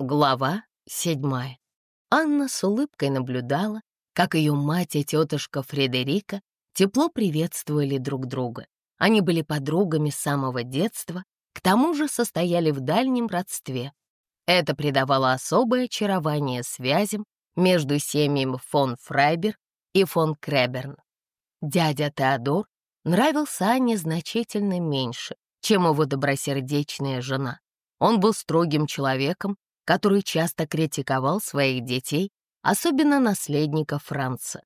Глава седьмая. Анна с улыбкой наблюдала, как ее мать и тетушка Фредерика тепло приветствовали друг друга. Они были подругами с самого детства, к тому же состояли в дальнем родстве. Это придавало особое очарование связям между семьями фон Фрайбер и фон Креберн. Дядя Теодор нравился Анне значительно меньше, чем его добросердечная жена. Он был строгим человеком, который часто критиковал своих детей, особенно наследника Франца.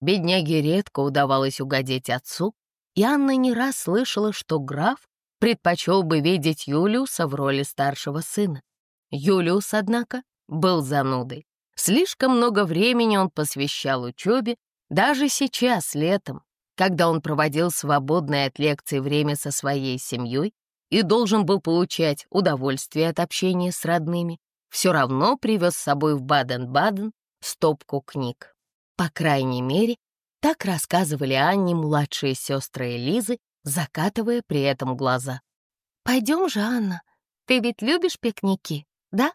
Бедняге редко удавалось угодить отцу, и Анна не раз слышала, что граф предпочел бы видеть Юлиуса в роли старшего сына. Юлиус, однако, был занудой. Слишком много времени он посвящал учебе, даже сейчас, летом, когда он проводил свободное от лекций время со своей семьей и должен был получать удовольствие от общения с родными, все равно привез с собой в Баден-Баден стопку книг. По крайней мере, так рассказывали Анне младшие сестры Элизы, закатывая при этом глаза. «Пойдем же, Анна, ты ведь любишь пикники, да?»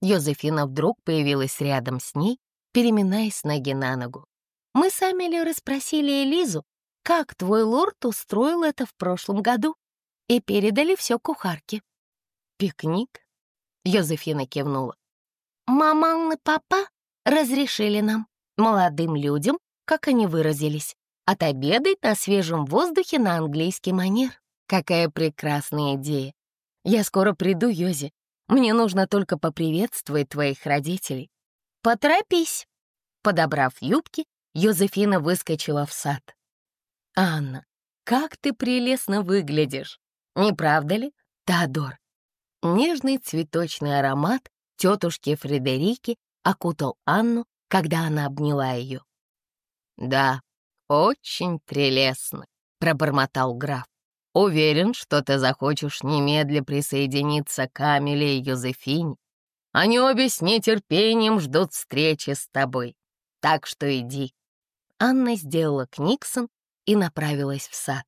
Йозефина вдруг появилась рядом с ней, переминаясь ноги на ногу. «Мы с Амели расспросили Элизу, как твой лорд устроил это в прошлом году, и передали все кухарке». «Пикник?» Йозефина кивнула. «Мама и папа разрешили нам, молодым людям, как они выразились, отобедать на свежем воздухе на английский манер. Какая прекрасная идея! Я скоро приду, Йози. Мне нужно только поприветствовать твоих родителей. Поторопись!» Подобрав юбки, Йозефина выскочила в сад. «Анна, как ты прелестно выглядишь! Не правда ли, Теодор?» Нежный цветочный аромат тетушки Фредерики окутал Анну, когда она обняла ее. «Да, очень прелестно», — пробормотал граф. «Уверен, что ты захочешь немедля присоединиться к Амеле и Юзефине. Они обе с нетерпением ждут встречи с тобой. Так что иди». Анна сделала книксон и направилась в сад.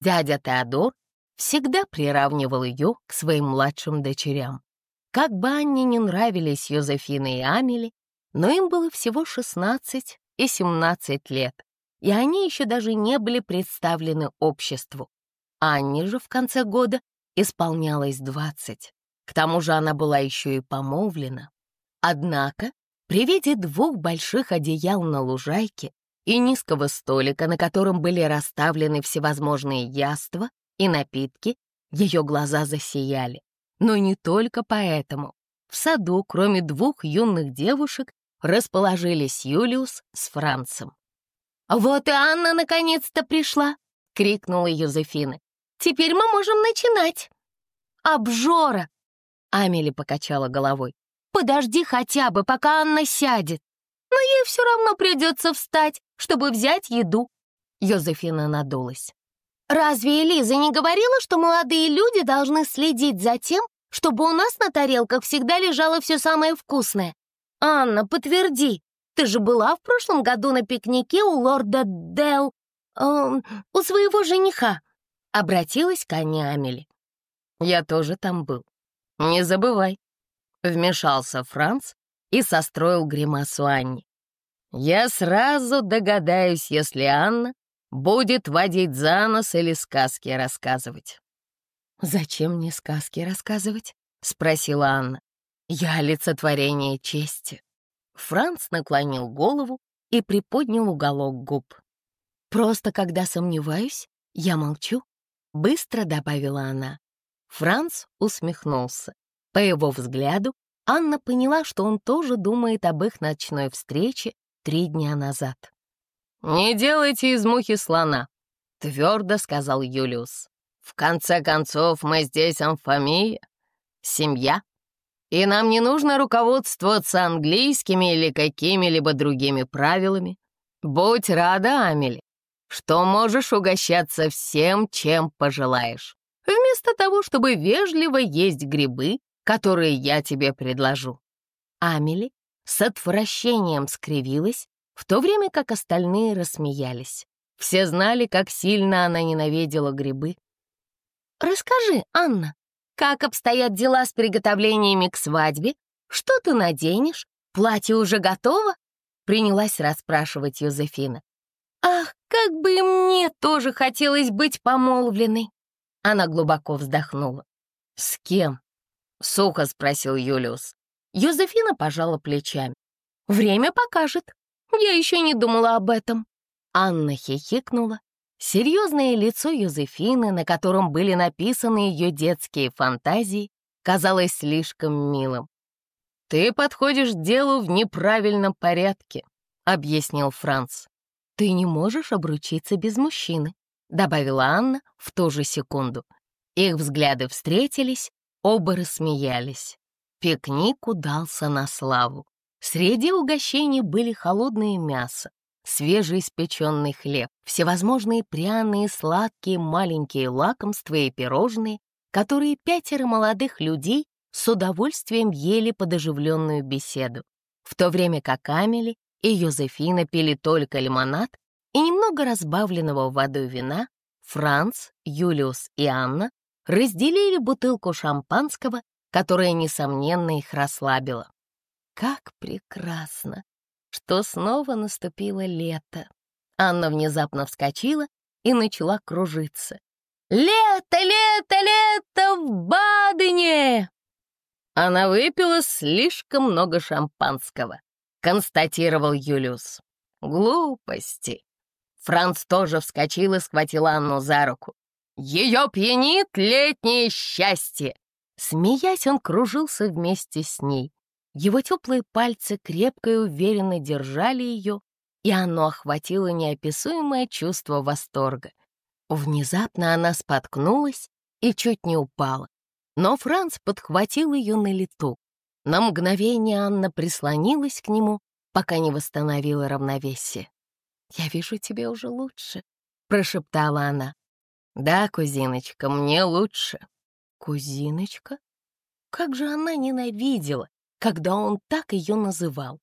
Дядя Теодор всегда приравнивал ее к своим младшим дочерям. Как бы Анне не нравились Йозефина и Амели, но им было всего 16 и 17 лет, и они еще даже не были представлены обществу. Анне же в конце года исполнялось 20. К тому же она была еще и помолвлена. Однако при виде двух больших одеял на лужайке и низкого столика, на котором были расставлены всевозможные яства, и напитки, ее глаза засияли. Но не только поэтому. В саду, кроме двух юных девушек, расположились Юлиус с Францем. «Вот и Анна наконец-то пришла!» — крикнула Юзефина. «Теперь мы можем начинать!» «Обжора!» — Амели покачала головой. «Подожди хотя бы, пока Анна сядет. Но ей все равно придется встать, чтобы взять еду». Йозефина надулась. Разве Элиза не говорила, что молодые люди должны следить за тем, чтобы у нас на тарелках всегда лежало все самое вкусное? Анна, подтверди, ты же была в прошлом году на пикнике у лорда Дел... Э, у своего жениха. Обратилась к Анне Амели. Я тоже там был. Не забывай. Вмешался Франц и состроил гримасу Анне. Я сразу догадаюсь, если Анна Будет водить за нос или сказки рассказывать. «Зачем мне сказки рассказывать?» — спросила Анна. «Я олицетворение чести». Франц наклонил голову и приподнял уголок губ. «Просто когда сомневаюсь, я молчу», — быстро добавила она. Франц усмехнулся. По его взгляду Анна поняла, что он тоже думает об их ночной встрече три дня назад. «Не делайте из мухи слона», — твердо сказал Юлиус. «В конце концов, мы здесь амфамия, семья, и нам не нужно руководствоваться английскими или какими-либо другими правилами. Будь рада, Амели, что можешь угощаться всем, чем пожелаешь, вместо того, чтобы вежливо есть грибы, которые я тебе предложу». Амели с отвращением скривилась в то время как остальные рассмеялись. Все знали, как сильно она ненавидела грибы. «Расскажи, Анна, как обстоят дела с приготовлениями к свадьбе что ты наденешь? Платье уже готово?» Принялась расспрашивать Юзефина. «Ах, как бы и мне тоже хотелось быть помолвленной!» Она глубоко вздохнула. «С кем?» — сухо спросил Юлиус. Юзефина пожала плечами. «Время покажет. Я еще не думала об этом». Анна хихикнула. Серьезное лицо Юзефины, на котором были написаны ее детские фантазии, казалось слишком милым. «Ты подходишь к делу в неправильном порядке», — объяснил Франц. «Ты не можешь обручиться без мужчины», — добавила Анна в ту же секунду. Их взгляды встретились, оба рассмеялись. Пикник удался на славу. Среди угощений были холодное мясо, свежеиспеченный хлеб, всевозможные пряные, сладкие, маленькие лакомства и пирожные, которые пятеро молодых людей с удовольствием ели под оживленную беседу, в то время как Амели и Йозефина пили только лимонад и немного разбавленного водой вина, Франц, Юлиус и Анна разделили бутылку шампанского, которая, несомненно, их расслабила. Как прекрасно, что снова наступило лето. Анна внезапно вскочила и начала кружиться. «Лето, лето, лето в Бадене!» Она выпила слишком много шампанского, констатировал Юлиус. Глупости. Франц тоже вскочил и схватил Анну за руку. Ее пьянит летнее счастье. Смеясь, он кружился вместе с ней. Его теплые пальцы крепко и уверенно держали ее, и оно охватило неописуемое чувство восторга. Внезапно она споткнулась и чуть не упала, но Франц подхватил ее на лету. На мгновение Анна прислонилась к нему, пока не восстановила равновесие. «Я вижу, тебе уже лучше», — прошептала она. «Да, кузиночка, мне лучше». «Кузиночка?» Как же она ненавидела, когда он так ее называл.